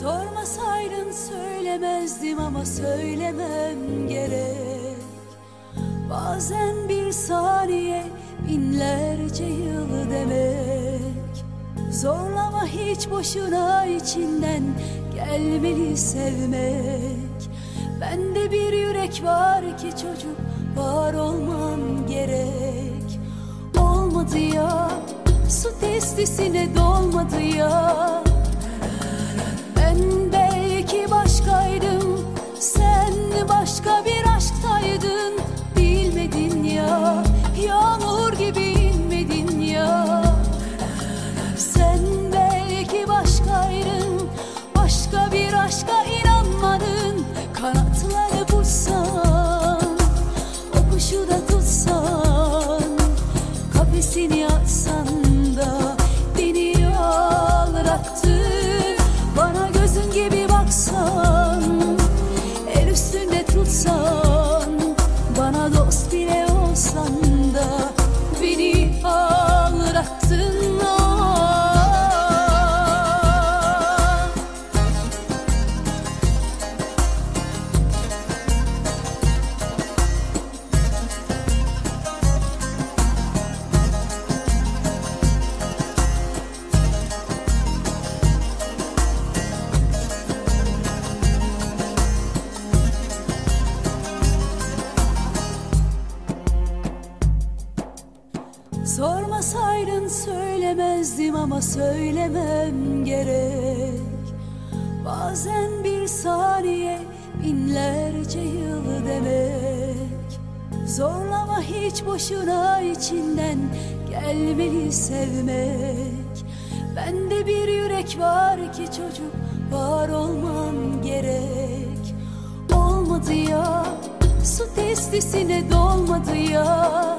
Sormasaydın söylemezdim ama söylemem gerek. Bazen bir saniye binlerce yıl demek. Zorlama hiç boşuna içinden gelmeli sevmek. Bende bir yürek var ki çocuk var olmam gerek. Olmadı ya. Su testisine dolmadı ya. Ben belki başkaydım. Sen başka bir aşktaydın Bilmedin ya. Yağmur gibi ağlattın Sormasaydın söylemezdim ama söylemem gerek. Bazen bir saniye binlerce yıl demek. Zorlama hiç boşuna içinden gelmeli sevmek. Bende bir yürek var ki çocuk var olmam gerek. Olmadı ya su testisine dolmadı ya